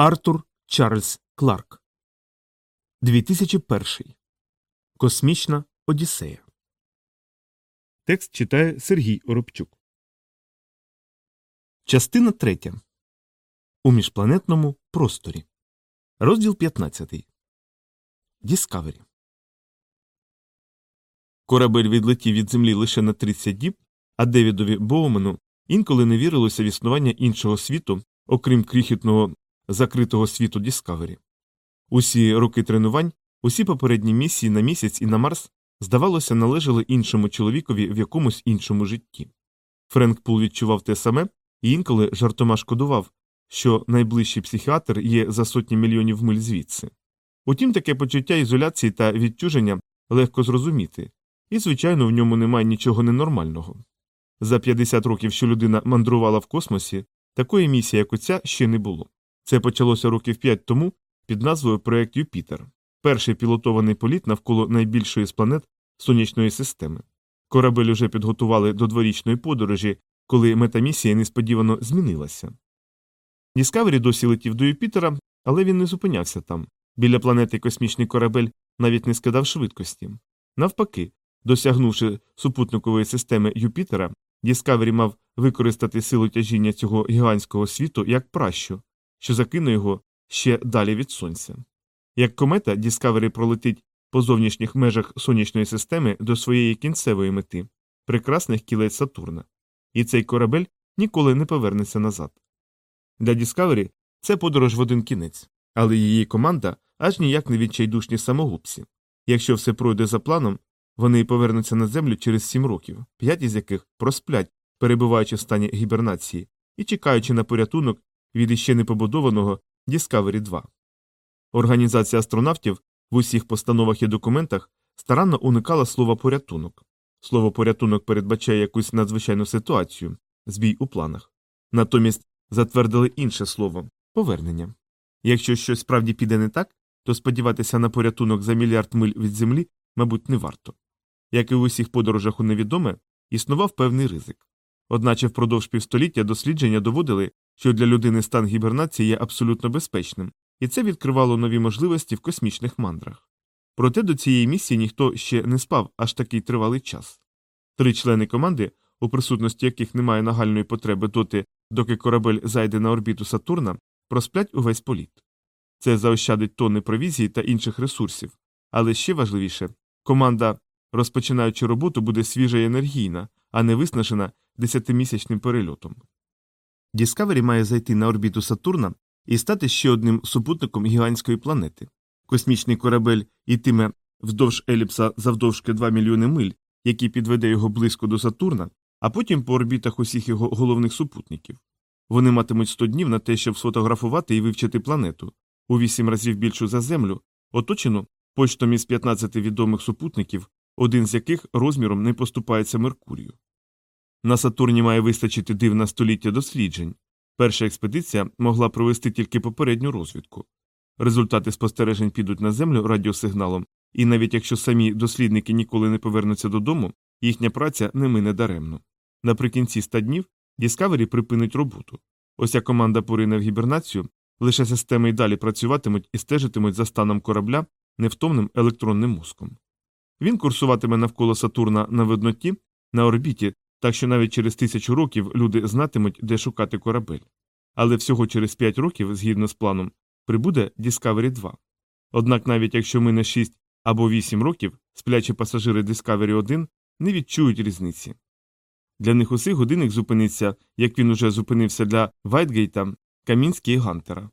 Артур Чарльз Кларк 2001 Космічна Одіссея. Текст читає Сергій Оробчук. Частина третя. У міжпланетному просторі. Розділ 15. Діскавері. Корабель відлетів від землі лише на 30 діб, а Девідові Боумену інколи не вірилося в існування іншого світу, окрім крихітного закритого світу Діскавері. Усі роки тренувань, усі попередні місії на місяць і на Марс, здавалося, належали іншому чоловікові в якомусь іншому житті. Френк Пул відчував те саме і інколи жартома шкодував, що найближчий психіатр є за сотні мільйонів миль звідси. Утім, таке почуття ізоляції та відчуження легко зрозуміти, і, звичайно, в ньому немає нічого ненормального. За 50 років, що людина мандрувала в космосі, такої місії, як оця, ще не було. Це почалося років п'ять тому під назвою Проект Юпітер, перший пілотований політ навколо найбільшої з планет сонячної системи. Корабель уже підготували до дворічної подорожі, коли мета місії несподівано змінилася. Діскавері досі летів до Юпітера, але він не зупинявся там. Біля планети космічний корабель навіть не скидав швидкості. Навпаки, досягнувши супутникової системи Юпітера, Діскавері мав використати силу тяжіння цього гігантського світу як пращу, що закине його ще далі від сонця. Як комета, Діскавері пролетить по зовнішніх межах сонячної системи до своєї кінцевої мети прекрасних кілець Сатурна, і цей корабель ніколи не повернеться назад. Для Діскавері це подорож в один кінець, але її команда аж ніяк не відчайдушні самогубці. Якщо все пройде за планом, вони повернуться на землю через сім років, п'ять із яких просплять, перебуваючи в стані гібернації і чекаючи на порятунок від іще непобудованого Discovery 2. Організація астронавтів в усіх постановах і документах старанно уникала слова порятунок. Слово порятунок передбачає якусь надзвичайну ситуацію, збій у планах. Натомість затвердили інше слово повернення. Якщо щось справді піде не так, то сподіватися на порятунок за мільярд миль від землі, мабуть, не варто. Як і в усіх подорожах у невідоме, існував певний ризик. Одначе впродовж півстоліття дослідження доводили, що для людини стан гібернації є абсолютно безпечним, і це відкривало нові можливості в космічних мандрах. Проте до цієї місії ніхто ще не спав аж такий тривалий час. Три члени команди, у присутності яких немає нагальної потреби доти, доки корабель зайде на орбіту Сатурна, просплять увесь політ. Це заощадить тонни провізії та інших ресурсів, але ще важливіше команда, розпочинаючи роботу, буде свіжа і енергійна, а не виснажена десятимісячним перельотом. Діскавері має зайти на орбіту Сатурна і стати ще одним супутником гігантської планети. Космічний корабель йтиме вздовж еліпса завдовжки 2 мільйони миль, який підведе його близько до Сатурна, а потім по орбітах усіх його головних супутників. Вони матимуть 100 днів на те, щоб сфотографувати і вивчити планету у 8 разів більшу за Землю, оточену почтом із 15 відомих супутників, один з яких розміром не поступається Меркурію. На Сатурні має вистачити дивна століття досліджень. Перша експедиція могла провести тільки попередню розвідку. Результати спостережень підуть на землю радіосигналом, і навіть якщо самі дослідники ніколи не повернуться додому, їхня праця не мине даремно. Наприкінці ста днів Discovery припинить роботу. Ось як команда порине в гібернацію, лише системи й далі працюватимуть і стежитимуть за станом корабля невтомним електронним мозком. Він курсуватиме навколо Сатурна на видноті, на орбіті, так що навіть через тисячу років люди знатимуть, де шукати корабель. Але всього через 5 років, згідно з планом, прибуде Discovery 2. Однак навіть якщо мине 6 або 8 років, сплячі пасажири Discovery 1 не відчують різниці. Для них усіх годинник зупиниться, як він уже зупинився для Вайтгейта, Камінський і Гантера.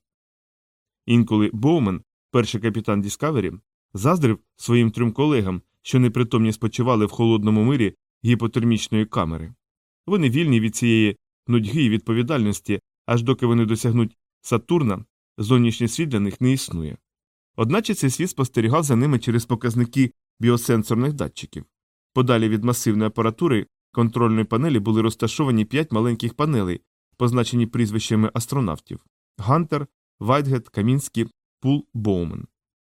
Інколи Боумен, перший капітан Discovery, заздрив своїм трьом колегам, що непритомні спочивали в холодному мирі гіпотермічної камери. Вони вільні від цієї нудьги і відповідальності, аж доки вони досягнуть Сатурна, зовнішній світ для них не існує. Одначе цей світ спостерігав за ними через показники біосенсорних датчиків. Подалі від масивної апаратури контрольної панелі були розташовані п'ять маленьких панелей, позначені прізвищами астронавтів Гантер, Вайтгет, Камінський, Пул, Боумен.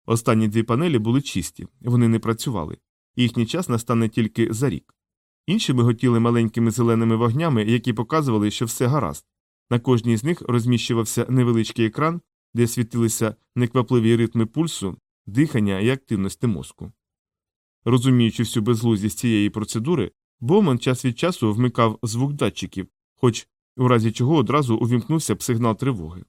Останні дві панелі були чисті, вони не працювали. Їхній час настане тільки за рік. Інші миготіли маленькими зеленими вогнями, які показували, що все гаразд. На кожній з них розміщувався невеличкий екран, де світилися неквапливі ритми пульсу, дихання і активності мозку. Розуміючи всю безглуздість цієї процедури, Боуман час від часу вмикав звук датчиків, хоч у разі чого одразу увімкнувся б сигнал тривоги.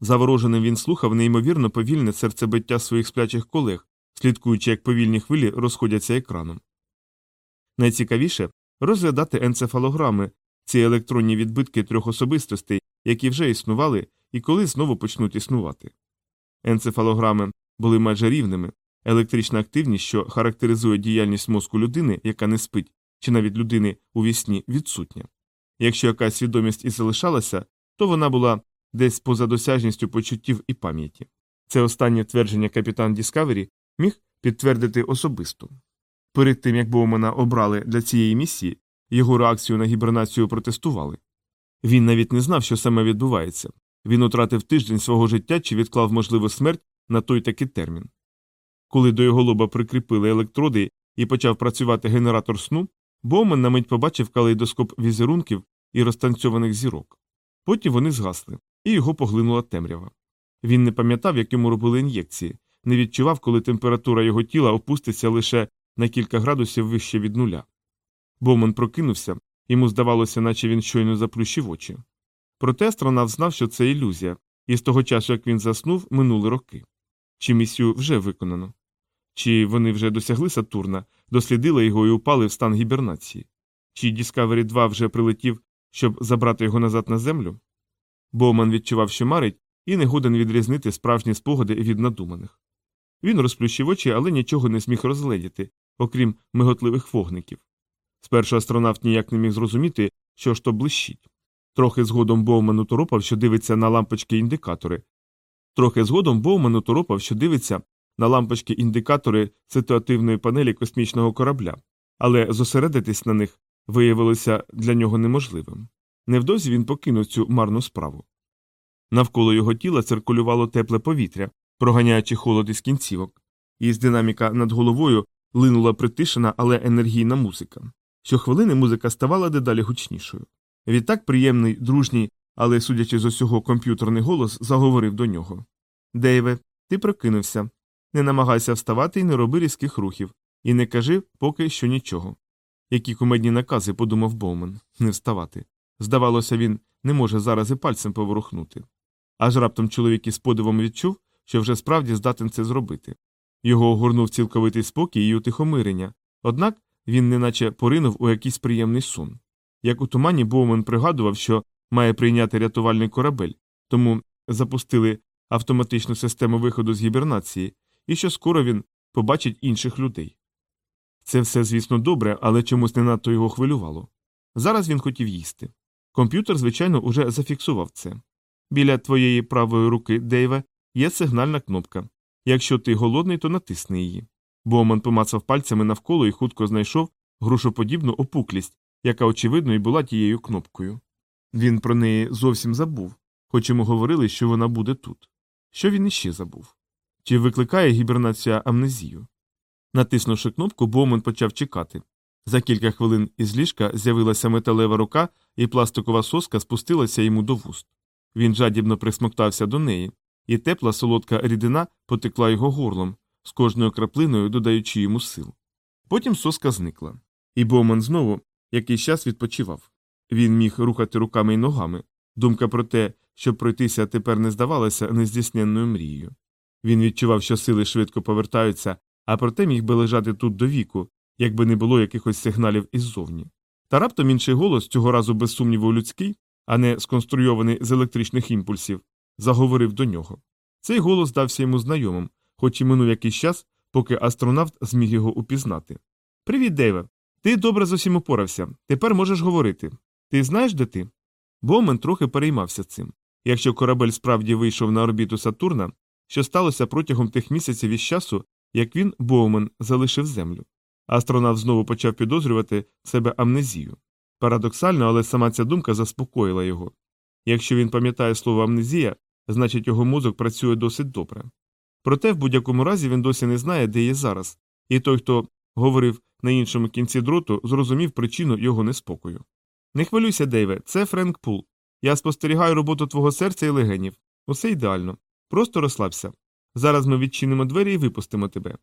Завороженим він слухав неймовірно повільне серцебиття своїх сплячих колег, слідкуючи, як повільні хвилі розходяться екраном. Найцікавіше розглядати енцефалограми, ці електронні відбитки трьох особистостей, які вже існували і коли знову почнуть існувати. Енцефалограми були майже рівними, електрична активність, що характеризує діяльність мозку людини, яка не спить, чи навіть людини у вісні, відсутня. Якщо якась свідомість і залишалася, то вона була десь поза досяжністю почуттів і пам'яті. Це останнє твердження капітан Діскавері міг підтвердити особисто. Перед тим як Боумана обрали для цієї місії, його реакцію на гібернацію протестували. Він навіть не знав, що саме відбувається. Він утратив тиждень свого життя чи відклав можливу смерть на той такий термін. Коли до його лоба прикріпили електроди і почав працювати генератор сну, Боумен на мить побачив калейдоскоп візерунків і розтанцьованих зірок. Потім вони згасли, і його поглинула темрява. Він не пам'ятав, як йому робили ін'єкції, не відчував, коли температура його тіла опуститься лише на кілька градусів вище від нуля. Боуман прокинувся, йому здавалося, наче він щойно заплющив очі. Проте астронавт знав, що це ілюзія, і з того часу, як він заснув, минули роки. Чи місію вже виконано? Чи вони вже досягли Сатурна, дослідили його і упали в стан гібернації? Чи Discovery 2 вже прилетів, щоб забрати його назад на землю? Боуман відчував, що марить, і не годен відрізнити справжні спогади від надуманих. Він розплющив очі, але нічого не зміг розгледіти, окрім миготливих вогників. Спершу астронавт ніяк не міг зрозуміти, що ж то блищить. Трохи згодом Боуман уторопав, що дивиться на лампочки індикатори. Трохи згодом Боуман уторопав, що дивиться на лампочки індикатори ситуативної панелі космічного корабля, але зосередитись на них виявилося для нього неможливим. Невдовзі він покинув цю марну справу. Навколо його тіла циркулювало тепле повітря, проганяючи холод із кінцівок, і з динаміка над головою линула притишена, але енергійна музика. Щохвилини музика ставала дедалі гучнішою. Відтак приємний, дружній, але, судячи з усього, комп'ютерний голос заговорив до нього Дейве, ти прокинувся. Не намагайся вставати і не роби різких рухів, і не кажи поки що нічого. Які кумедні накази, подумав Боумен, не вставати. Здавалося, він не може зараз і пальцем поворухнути. Аж раптом чоловік із подивом відчув, що вже справді здатен це зробити. Його огорнув цілковитий спокій і утихомирення, однак він неначе поринув у якийсь приємний сон. Як у тумані Боумен пригадував, що має прийняти рятувальний корабель, тому запустили автоматичну систему виходу з гібернації, і що скоро він побачить інших людей. Це все, звісно, добре, але чомусь не надто його хвилювало. Зараз він хотів їсти. Комп'ютер, звичайно, уже зафіксував це. Біля твоєї правої руки, Дейве, є сигнальна кнопка. Якщо ти голодний, то натисни її. Боуман помацав пальцями навколо і хутко знайшов грушоподібну опуклість, яка, очевидно, і була тією кнопкою. Він про неї зовсім забув, хоч йому говорили, що вона буде тут. Що він іще забув? Чи викликає гібернація амнезію? Натиснувши кнопку, Боуман почав чекати. За кілька хвилин із ліжка з'явилася металева рука, і пластикова соска спустилася йому до вуст. Він жадібно присмоктався до неї, і тепла солодка рідина потекла його горлом, з кожною краплиною додаючи йому сил. Потім соска зникла. І Боуман знову якийсь час відпочивав. Він міг рухати руками й ногами. Думка про те, щоб пройтися тепер не здавалася нездійсненною мрією. Він відчував, що сили швидко повертаються, а проте міг би лежати тут до віку, якби не було якихось сигналів іззовні. Та раптом інший голос, цього разу без сумніву людський, а не сконструйований з електричних імпульсів, заговорив до нього. Цей голос здався йому знайомим, хоч і минув якийсь час, поки астронавт зміг його упізнати. Привіт, Дейве. Ти добре з усім упорався. Тепер можеш говорити. Ти знаєш, де ти? Боумен трохи переймався цим. Якщо корабель справді вийшов на орбіту Сатурна, що сталося протягом тих місяців із часу, як він, Боумен, залишив землю. Астронавт знову почав підозрювати себе амнезію. Парадоксально, але сама ця думка заспокоїла його. Якщо він пам'ятає слово амнезія, значить його мозок працює досить добре. Проте в будь-якому разі він досі не знає, де є зараз, і той, хто говорив на іншому кінці дроту, зрозумів причину його неспокою. Не хвилюйся, Дейве, це Френк Пул. Я спостерігаю роботу твого серця і легенів. Усе ідеально. Просто розслабся. Зараз ми відчинимо двері і випустимо тебе.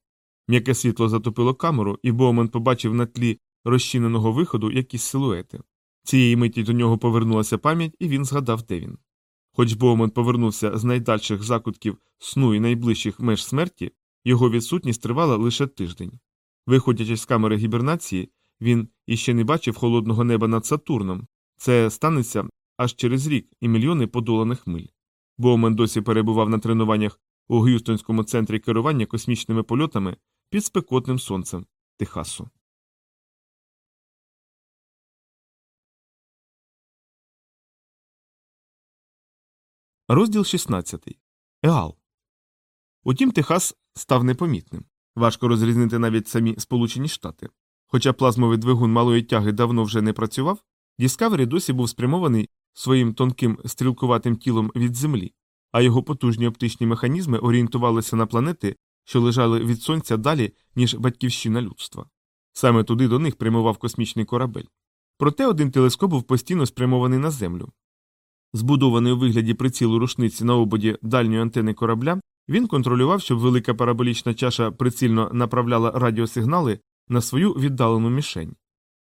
М'яке світло затопило камеру, і Боуман побачив на тлі розчиненого виходу якісь силуети. Цієї миті до нього повернулася пам'ять, і він згадав, де він. Хоч Боуман повернувся з найдальших закутків сну і найближчих меж смерті, його відсутність тривала лише тиждень. Виходячи з камери гібернації, він іще не бачив холодного неба над Сатурном. Це станеться аж через рік і мільйони подоланих миль. Боумен досі перебував на тренуваннях у Г'юстонському центрі керування космічними польотами під спекотним сонцем Техасу. Розділ 16. Еал. Утім, Техас став непомітним. Важко розрізнити навіть самі Сполучені Штати. Хоча плазмовий двигун малої тяги давно вже не працював, Діскавері досі був спрямований своїм тонким стрілкуватим тілом від Землі, а його потужні оптичні механізми орієнтувалися на планети, що лежали від сонця далі, ніж батьківщина людства. Саме туди до них прямував космічний корабель. Проте один телескоп був постійно спрямований на Землю. Збудований у вигляді прицілу рушниці на ободі дальньої антени корабля, він контролював, щоб велика параболічна чаша прицільно направляла радіосигнали на свою віддалену мішень.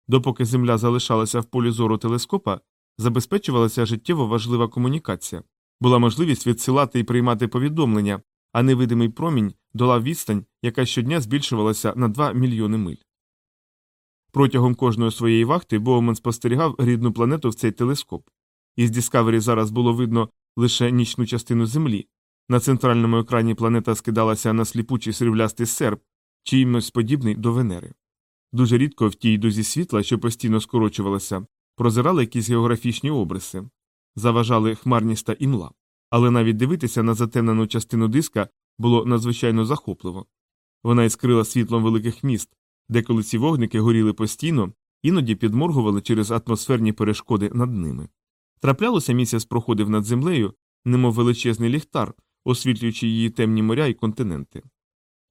Допоки Земля залишалася в полі зору телескопа, забезпечувалася життєво важлива комунікація, була можливість відсилати і приймати повідомлення, а невидимий промінь долав відстань, яка щодня збільшувалася на 2 мільйони миль. Протягом кожної своєї вахти Боуман спостерігав рідну планету в цей телескоп. Із Діскавері зараз було видно лише нічну частину Землі. На центральному екрані планета скидалася на сліпучий сріблястий серп, чимось подібний до Венери. Дуже рідко в тій дозі світла, що постійно скорочувалася, прозирали якісь географічні обриси, заважали хмарність та імла, але навіть дивитися на затемнену частину диска було надзвичайно захопливо. Вона іскрила світлом великих міст, де коли ці вогники горіли постійно, іноді підморгували через атмосферні перешкоди над ними. Траплялося місяць проходив над землею, немов величезний ліхтар, освітлюючи її темні моря і континенти.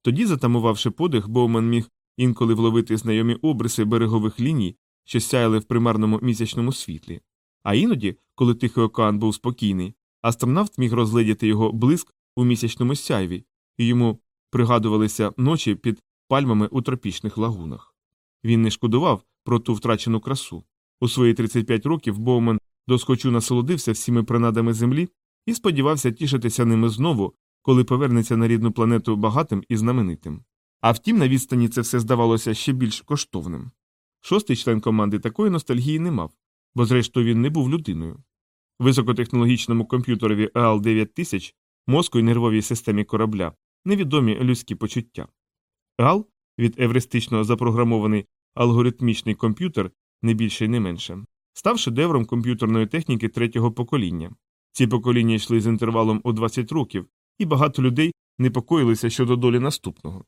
Тоді, затамувавши подих, Боумен міг інколи вловити знайомі обриси берегових ліній, що сяяли в примарному місячному світлі. А іноді, коли Тихий океан був спокійний, астронавт міг розгледіти його блиск у місячному сяйві, і йому пригадувалися ночі під пальмами у тропічних лагунах. Він не шкодував про ту втрачену красу. У свої 35 років Боумен доскочу насолодився всіми принадами землі і сподівався тішитися ними знову, коли повернеться на рідну планету багатим і знаменитим. А втім, на відстані це все здавалося ще більш коштовним. Шостий член команди такої ностальгії не мав, бо, зрештою, він не був людиною. Високотехнологічному комп'ютерові EAL 9000 мозку і нервовій системі корабля невідомі людські почуття. EAL від евристично запрограмований алгоритмічний комп'ютер не більше і не менше, став шедевром комп'ютерної техніки третього покоління. Ці покоління йшли з інтервалом у 20 років, і багато людей непокоїлися щодо долі наступного.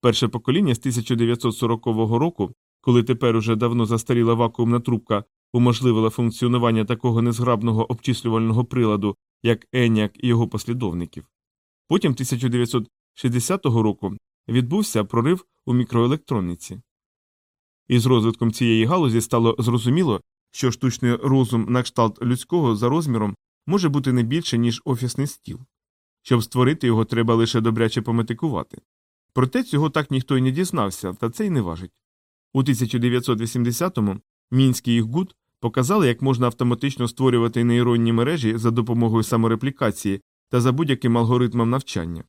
Перше покоління з 1940 року, коли тепер уже давно застаріла вакуумна трубка уможливила функціонування такого незграбного обчислювального приладу, як Еняк і його послідовників. Потім 1960 року відбувся прорив у мікроелектроніці. Із розвитком цієї галузі стало зрозуміло, що штучний розум на кшталт людського за розміром може бути не більше, ніж офісний стіл. Щоб створити його, треба лише добряче пометикувати. Проте цього так ніхто й не дізнався, та це й не важить. У 1980-му Мінський і Гуд показали, як можна автоматично створювати нейронні мережі за допомогою самореплікації та за будь-яким алгоритмом навчання.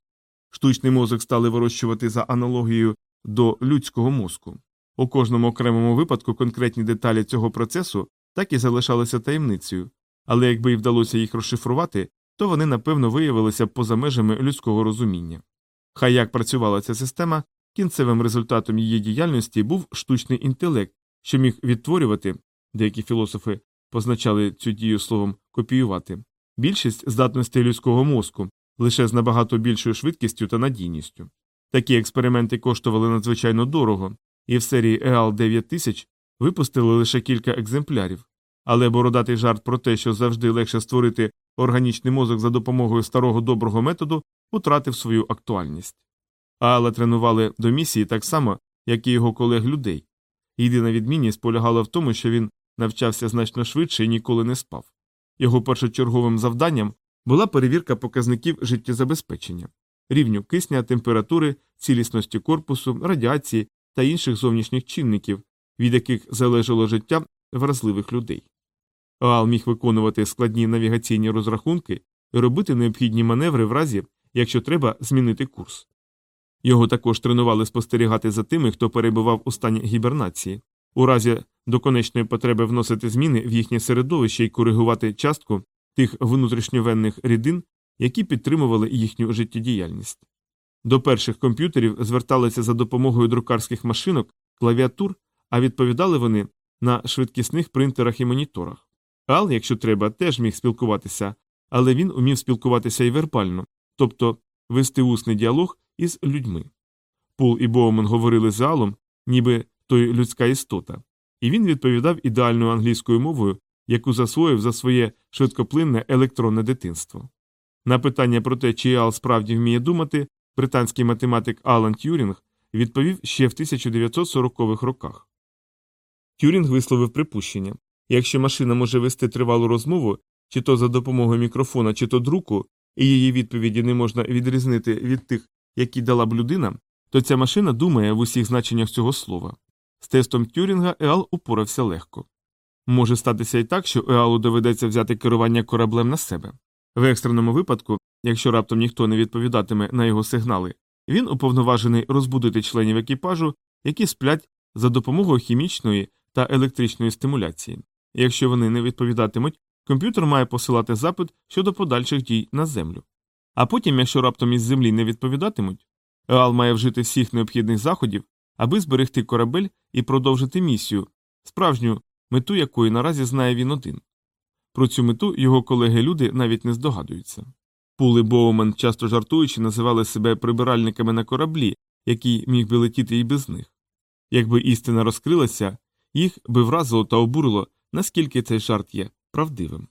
Штучний мозок стали вирощувати за аналогією до людського мозку. У кожному окремому випадку конкретні деталі цього процесу так і залишалися таємницею, але якби й вдалося їх розшифрувати, то вони напевно виявилися поза межами людського розуміння. Хай як працювала ця система, кінцевим результатом її діяльності був штучний інтелект, що міг відтворювати деякі філософи позначали цю дію словом копіювати більшість здатностей людського мозку лише з набагато більшою швидкістю та надійністю. Такі експерименти коштували надзвичайно дорого, і в серії EAL 9000 випустили лише кілька екземплярів. Але бородатий жарт про те, що завжди легше створити органічний мозок за допомогою старого доброго методу, утратив свою актуальність. Аала тренували до місії так само, як і його колег людей. Єдина відмінність полягала в тому, що він навчався значно швидше і ніколи не спав. Його першочерговим завданням була перевірка показників життєзабезпечення, рівню кисня, температури, цілісності корпусу, радіації та інших зовнішніх чинників, від яких залежало життя вразливих людей. Оал міг виконувати складні навігаційні розрахунки і робити необхідні маневри в разі, якщо треба змінити курс. Його також тренували спостерігати за тими, хто перебував у стані гібернації, у разі до конечної потреби вносити зміни в їхнє середовище і коригувати частку тих внутрішньовенних рідин, які підтримували їхню життєдіяльність. До перших комп'ютерів зверталися за допомогою друкарських машинок, клавіатур, а відповідали вони на швидкісних принтерах і моніторах. Ал, якщо треба, теж міг спілкуватися, але він умів спілкуватися і вербально, тобто вести усний діалог із людьми. Пул і Боумен говорили з Алом, ніби той людська істота, і він відповідав ідеальною англійською мовою, яку засвоїв за своє швидкоплинне електронне дитинство. На питання про те, чи Ал справді вміє думати, британський математик Алан Тюрінг відповів ще в 1940-х роках. Тюрінг висловив припущення якщо машина може вести тривалу розмову, чи то за допомогою мікрофона, чи то друку, і її відповіді не можна відрізнити від тих, які дала б людина, то ця машина думає в усіх значеннях цього слова. З тестом Тюрінга Еал упорався легко. Може статися і так, що Еалу доведеться взяти керування кораблем на себе. В екстреному випадку, якщо раптом ніхто не відповідатиме на його сигнали, він уповноважений розбудити членів екіпажу, які сплять за допомогою хімічної та електричної стимуляції. Якщо вони не відповідатимуть, комп'ютер має посилати запит щодо подальших дій на землю. А потім, якщо раптом із землі не відповідатимуть, Еал має вжити всіх необхідних заходів, аби зберегти корабель і продовжити місію, справжню мету якої наразі знає він один. Про цю мету його колеги-люди навіть не здогадуються. Пули Боумен, часто жартуючи, називали себе прибиральниками на кораблі, який міг би летіти і без них. Якби істина розкрилася, їх би вразило та обурило, наскільки цей жарт є правдивим.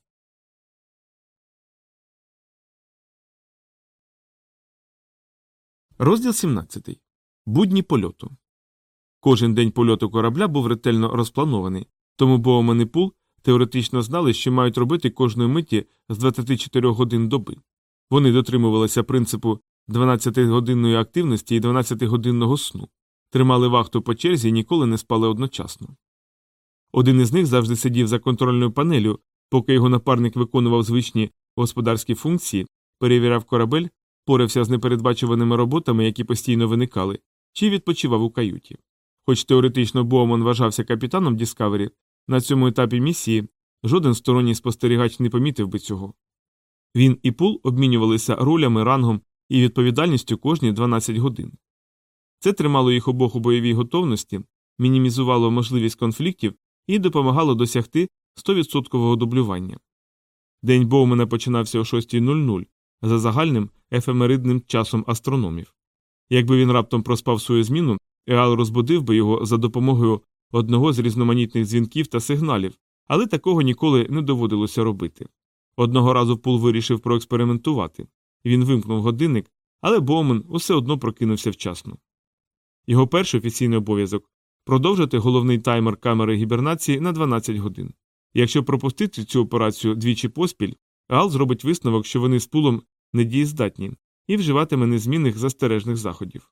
Розділ 17. Будні польоту. Кожен день польоту корабля був ретельно розпланований, тому Боумен і Пул теоретично знали, що мають робити кожної миті з 24 годин доби. Вони дотримувалися принципу 12-годинної активності і 12-годинного сну, тримали вахту по черзі і ніколи не спали одночасно. Один із них завжди сидів за контрольною панелю, поки його напарник виконував звичні господарські функції, перевіряв корабель, порався з непередбачуваними роботами, які постійно виникали, чи відпочивав у каюті. Хоч теоретично Боуман вважався капітаном Діскавері, на цьому етапі місії жоден сторонній спостерігач не помітив би цього. Він і пул обмінювалися ролями, рангом і відповідальністю кожні 12 годин. Це тримало їх обох у бойовій готовності, мінімізувало можливість конфліктів і допомагало досягти 100% дублювання. День Боумена починався о 6.00 за загальним ефемеридним часом астрономів. Якби він раптом проспав свою зміну, Еал розбудив би його за допомогою одного з різноманітних дзвінків та сигналів, але такого ніколи не доводилося робити. Одного разу Пул вирішив проекспериментувати. Він вимкнув годинник, але Боумен усе одно прокинувся вчасно. Його перший офіційний обов'язок продовжити головний таймер камери гібернації на 12 годин. Якщо пропустити цю операцію двічі поспіль, Гал зробить висновок, що вони з пулом недієздатні, і вживатиме незмінних застережних заходів.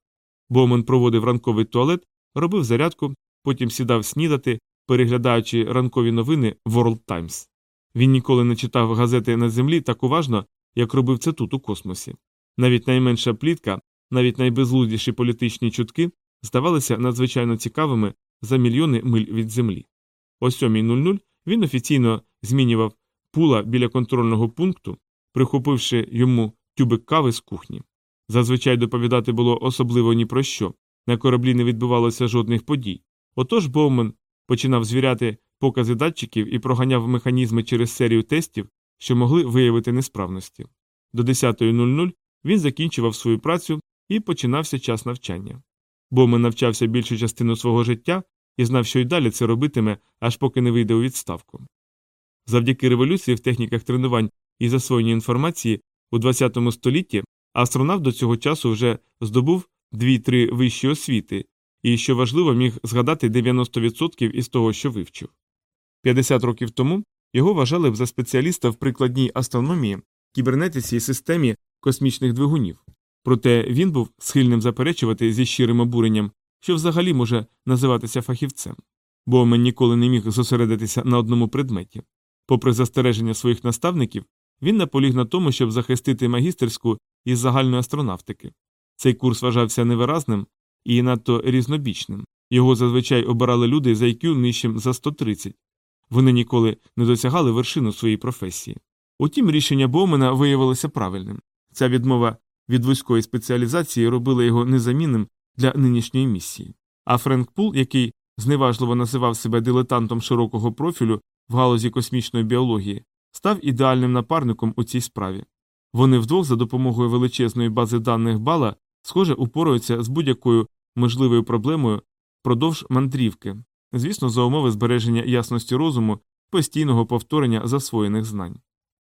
Боумен проводив ранковий туалет, робив зарядку, потім сідав снідати, переглядаючи ранкові новини World Times. Він ніколи не читав газети на землі так уважно, як робив це тут у космосі. Навіть найменша плітка, навіть найбезлуздіші політичні чутки здавалися надзвичайно цікавими за мільйони миль від землі. О 7.00 він офіційно змінював пула біля контрольного пункту, прихопивши йому тюбик кави з кухні. Зазвичай доповідати було особливо ні про що, на кораблі не відбувалося жодних подій. Отож Боумен починав звіряти покази датчиків і проганяв механізми через серію тестів, що могли виявити несправності. До 10.00 він закінчував свою працю і починався час навчання. Боумен навчався більшу частину свого життя і знав, що й далі це робитиме, аж поки не вийде у відставку. Завдяки революції в техніках тренувань і засвоєння інформації у ХХ столітті астронавт до цього часу вже здобув 2-3 вищі освіти і, що важливо, міг згадати 90% із того, що вивчив. 50 років тому його вважали б за спеціаліста в прикладній астрономії кібернетиці і системі космічних двигунів. Проте він був схильним заперечувати зі щирим обуренням, що взагалі може називатися фахівцем, бо мен ніколи не міг зосередитися на одному предметі. Попри застереження своїх наставників, він наполіг на тому, щоб захистити магістерську із загальної астронавтики. Цей курс вважався невиразним і надто різнобічним. Його зазвичай обирали люди з IQ нижчим за 130. Вони ніколи не досягали вершину своєї професії. Утім, рішення Боумена виявилося правильним. Ця відмова від вузької спеціалізації робила його незамінним для нинішньої місії. А Френк Пул, який зневажливо називав себе дилетантом широкого профілю в галузі космічної біології, став ідеальним напарником у цій справі. Вони вдвох за допомогою величезної бази даних бала, схоже, упораються з будь-якою можливою проблемою впродовж мандрівки, звісно, за умови збереження ясності розуму, постійного повторення засвоєних знань.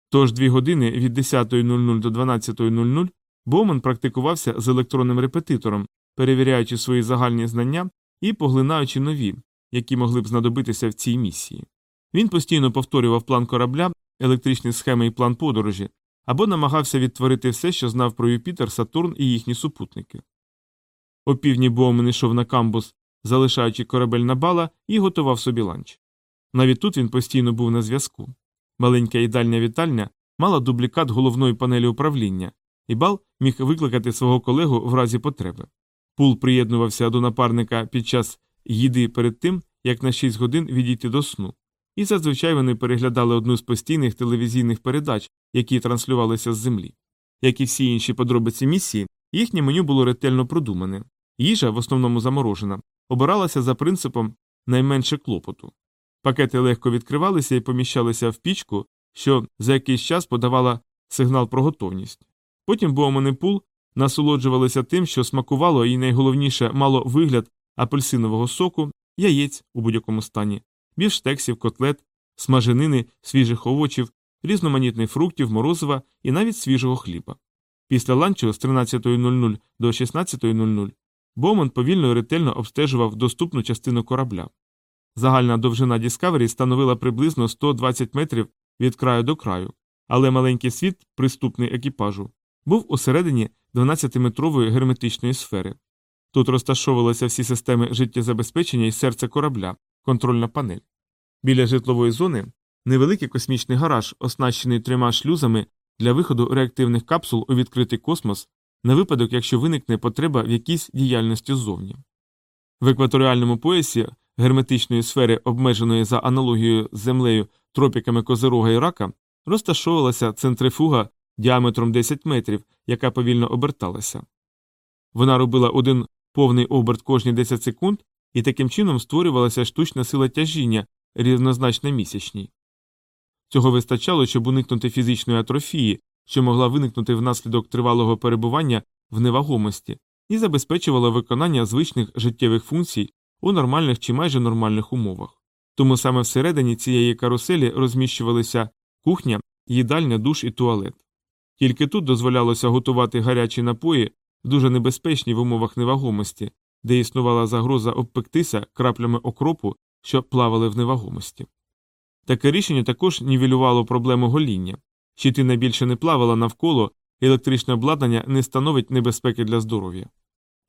Тож дві години від 10.00 до 12.00 Боуман практикувався з електронним репетитором, перевіряючи свої загальні знання і поглинаючи нові, які могли б знадобитися в цій місії. Він постійно повторював план корабля, електричні схеми і план подорожі, або намагався відтворити все, що знав про Юпітер, Сатурн і їхні супутники. О півдні Боумен йшов на камбус, залишаючи корабель на бала, і готував собі ланч. Навіть тут він постійно був на зв'язку. Маленька їдальня вітальня мала дублікат головної панелі управління, і бал міг викликати свого колегу в разі потреби. Пул приєднувався до напарника під час їди перед тим, як на 6 годин відійти до сну, і зазвичай вони переглядали одну з постійних телевізійних передач, які транслювалися з землі. Як і всі інші подробиці місії, їхнє меню було ретельно продумане. Їжа, в основному заморожена, обиралася за принципом найменше клопоту. Пакети легко відкривалися і поміщалися в пічку, що за якийсь час подавала сигнал про готовність. Потім Боуман Пул насолоджувалися тим, що смакувало і найголовніше мало вигляд апельсинового соку, яєць у будь-якому стані, бівштексів, котлет, смаженини, свіжих овочів, різноманітних фруктів, морозива і навіть свіжого хліба. Після ланчу з 13.00 до 16.00 Боуман повільно і ретельно обстежував доступну частину корабля. Загальна довжина Discovery становила приблизно 120 метрів від краю до краю, але маленький світ, приступний екіпажу, був усередині 12-метрової герметичної сфери. Тут розташовувалися всі системи життєзабезпечення і серце корабля, контрольна панель. Біля житлової зони невеликий космічний гараж, оснащений трьома шлюзами для виходу реактивних капсул у відкритий космос на випадок, якщо виникне потреба в якійсь діяльності ззовні. В екваторіальному поясі герметичної сфери, обмеженої за аналогією з землею тропіками Козирога і рака, розташовувалася центрифуга діаметром 10 метрів, яка повільно оберталася. Вона робила один повний оберт кожні 10 секунд, і таким чином створювалася штучна сила тяжіння, рівнозначна місячній. Цього вистачало, щоб уникнути фізичної атрофії, що могла виникнути внаслідок тривалого перебування в невагомості, і забезпечувала виконання звичних життєвих функцій у нормальних чи майже нормальних умовах. Тому саме всередині цієї каруселі розміщувалися кухня, їдальня, душ і туалет. Тільки тут дозволялося готувати гарячі напої, дуже небезпечні в умовах невагомості, де існувала загроза обпектися краплями окропу, що плавали в невагомості. Таке рішення також нівелювало проблему гоління. Щитина більше не плавала навколо, електричне обладнання не становить небезпеки для здоров'я.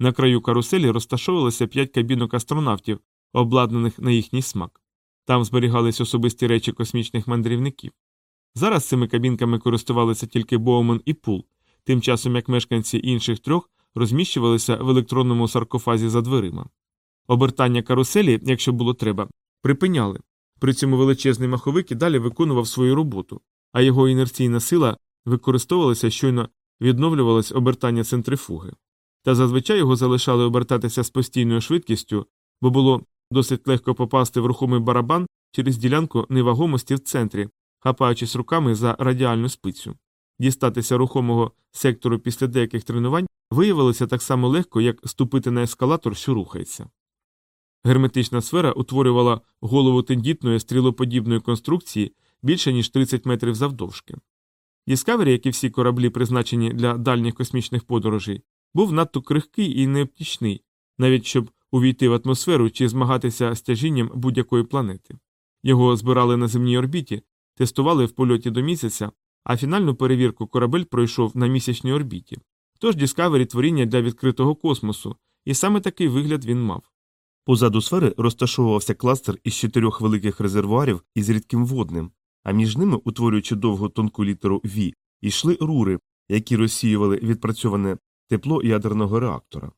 На краю каруселі розташовувалося п'ять кабінок астронавтів, обладнаних на їхній смак. Там зберігались особисті речі космічних мандрівників. Зараз цими кабінками користувалися тільки Боумен і Пул, тим часом як мешканці інших трьох розміщувалися в електронному саркофазі за дверима. Обертання каруселі, якщо було треба, припиняли. При цьому величезний маховик і далі виконував свою роботу, а його інерційна сила використовувалася щойно відновлювалось обертання центрифуги. Та зазвичай його залишали обертатися з постійною швидкістю, бо було досить легко попасти в рухомий барабан через ділянку невагомості в центрі, хапаючись руками за радіальну спицю. Дістатися рухомого сектору після деяких тренувань виявилося так само легко, як ступити на ескалатор, що рухається. Герметична сфера утворювала голову тендітної стрілоподібної конструкції більше ніж 30 метрів завдовжки. Діскавері, як і всі кораблі, призначені для дальніх космічних подорожей, був надто крихкий і нептічний, навіть щоб увійти в атмосферу чи змагатися з тяжінням будь-якої планети. Його збирали на земній орбіті, тестували в польоті до місяця, а фінальну перевірку корабель пройшов на місячній орбіті. Тож Діскавері творіння для відкритого космосу, і саме такий вигляд він мав. Позаду сфери розташовувався кластер із чотирьох великих резервуарів із рідким водним, а між ними, утворюючи довгу тонку літеру V, йшли рури, які розсіювали відпрацьоване тепло ядерного реактора.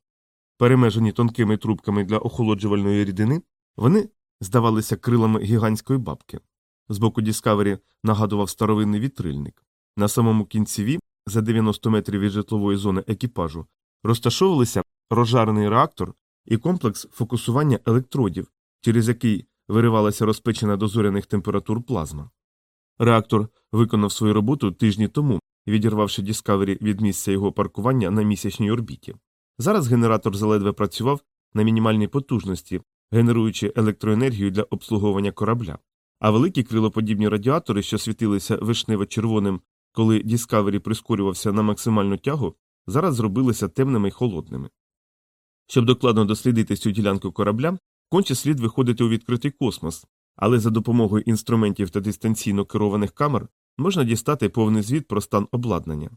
Перемежені тонкими трубками для охолоджувальної рідини, вони здавалися крилами гігантської бабки. Збоку Діскавері нагадував старовинний вітрильник. На самому кінці Ві, за 90 метрів від житлової зони екіпажу, розташовувалися розжарений реактор і комплекс фокусування електродів, через який виривалася розпечена до зоряних температур плазма. Реактор виконав свою роботу тижні тому, відірвавши Діскавері від місця його паркування на місячній орбіті. Зараз генератор заледве працював на мінімальній потужності, генеруючи електроенергію для обслуговування корабля, а великі крилоподібні радіатори, що світилися вишнево-червоним, коли Діскавері прискорювався на максимальну тягу, зараз зробилися темними й холодними. Щоб докладно дослідити цю ділянку корабля, конче слід виходити у відкритий космос, але за допомогою інструментів та дистанційно керованих камер можна дістати повний звіт про стан обладнання.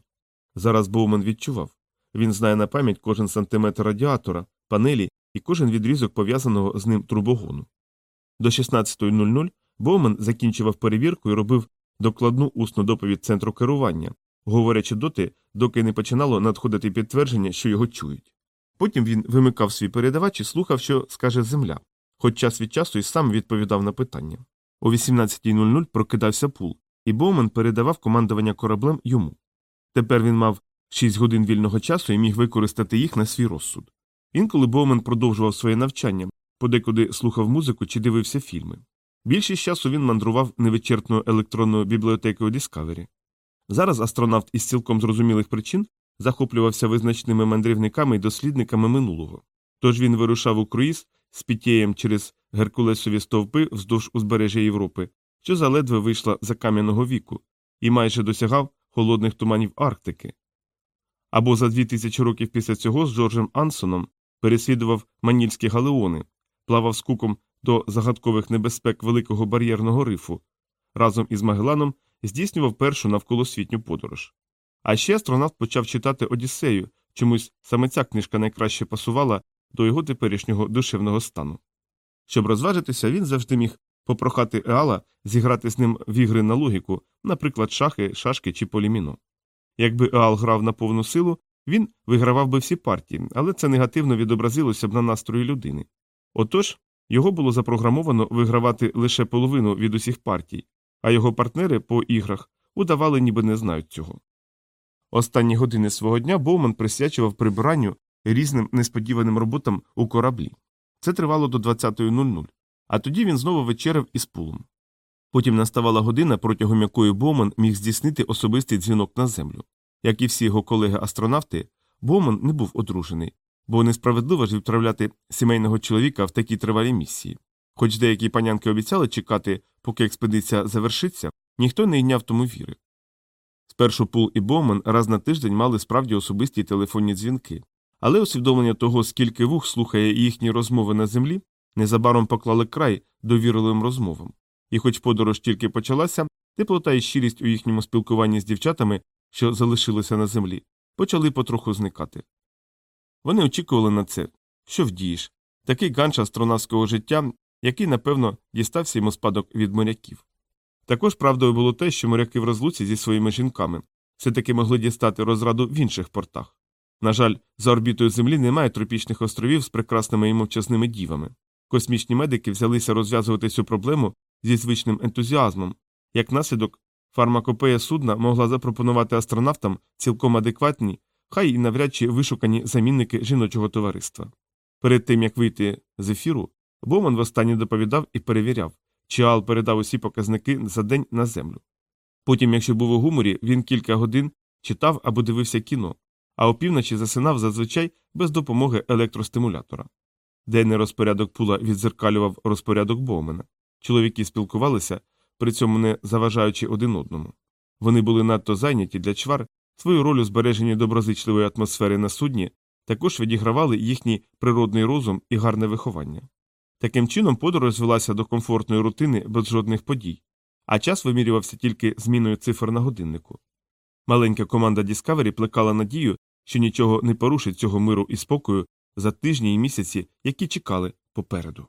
Зараз Боумен відчував він знає на пам'ять кожен сантиметр радіатора, панелі і кожен відрізок пов'язаного з ним трубогону. До 16.00 Боумен закінчував перевірку і робив докладну усну доповідь центру керування, говорячи доти, доки не починало надходити підтвердження, що його чують. Потім він вимикав свій передавач і слухав, що скаже земля, хоч час від часу і сам відповідав на питання. О 18.00 прокидався пул, і Боумен передавав командування кораблем йому. Тепер він мав 6 годин вільного часу і міг використати їх на свій розсуд. Інколи Боумен продовжував своє навчання, подекуди слухав музику чи дивився фільми. Більшість часу він мандрував невичерпною електронною бібліотекою Discovery. Зараз астронавт із цілком зрозумілих причин захоплювався визначними мандрівниками і дослідниками минулого. Тож він вирушав у круїз з пітєєм через геркулесові стовпи вздовж узбережжя Європи, що заледве вийшла за кам'яного віку, і майже досягав холодних туманів Арктики. Або за дві тисячі років після цього з Джорджем Ансоном переслідував манільські галеони, плавав з куком до загадкових небезпек великого бар'єрного рифу, разом із Магеланом здійснював першу навколосвітню подорож. А ще астронавт почав читати Одіссею, чомусь саме ця книжка найкраще пасувала до його теперішнього душевного стану. Щоб розважитися, він завжди міг попрохати Еала зіграти з ним в ігри на логіку, наприклад, шахи, шашки чи поліміно. Якби Еал грав на повну силу, він вигравав би всі партії, але це негативно відобразилося б на настрої людини. Отож, його було запрограмовано вигравати лише половину від усіх партій, а його партнери по іграх удавали, ніби не знають цього. Останні години свого дня Боуман присвячував прибиранню різним несподіваним роботам у кораблі. Це тривало до 20.00, а тоді він знову вечеряв із пулом. Потім наставала година, протягом якої Боуман міг здійснити особистий дзвінок на землю. Як і всі його колеги-астронавти, Боуман не був одружений, бо несправедливо ж відправляти сімейного чоловіка в такі тривалі місії. Хоч деякі панянки обіцяли чекати, поки експедиція завершиться, ніхто не йняв тому віри. Спершу Пул і Боуман раз на тиждень мали справді особисті телефонні дзвінки, але усвідомлення того, скільки вух слухає їхні розмови на землі, незабаром поклали край довірливим розмовам. І хоч подорож тільки почалася, теплота і щирість у їхньому спілкуванні з дівчатами, що залишилися на землі, почали потроху зникати. Вони очікували на це, що вдієш, такий ганч астронавського життя, який, напевно, дістався йому спадок від моряків. Також правдою було те, що моряки в розлуці зі своїми жінками все таки могли дістати розраду в інших портах. На жаль, за орбітою Землі немає тропічних островів з прекрасними і мовчазними дівами. Космічні медики взялися розв'язувати цю проблему зі звичним ентузіазмом. Як наслідок, фармакопея судна могла запропонувати астронавтам цілком адекватні, хай і навряд чи вишукані замінники жіночого товариства. Перед тим як вийти з ефіру, Боман востаннє доповідав і перевіряв, чи Ал передав усі показники за день на землю. Потім, якщо був у гуморі, він кілька годин читав або дивився кіно, а опівночі засинав зазвичай без допомоги електростимулятора. Денний розпорядок пула відзеркалював розпорядок Боумена. Чоловіки спілкувалися, при цьому не заважаючи один одному. Вони були надто зайняті для чвар, свою роль у збереженні доброзичливої атмосфери на судні також відігравали їхній природний розум і гарне виховання. Таким чином, подорож звелася до комфортної рутини без жодних подій. а час вимірювався тільки зміною цифр на годиннику. Маленька команда Discovery плекала надію, що нічого не порушить цього миру і спокою за тижні і місяці, які чекали попереду.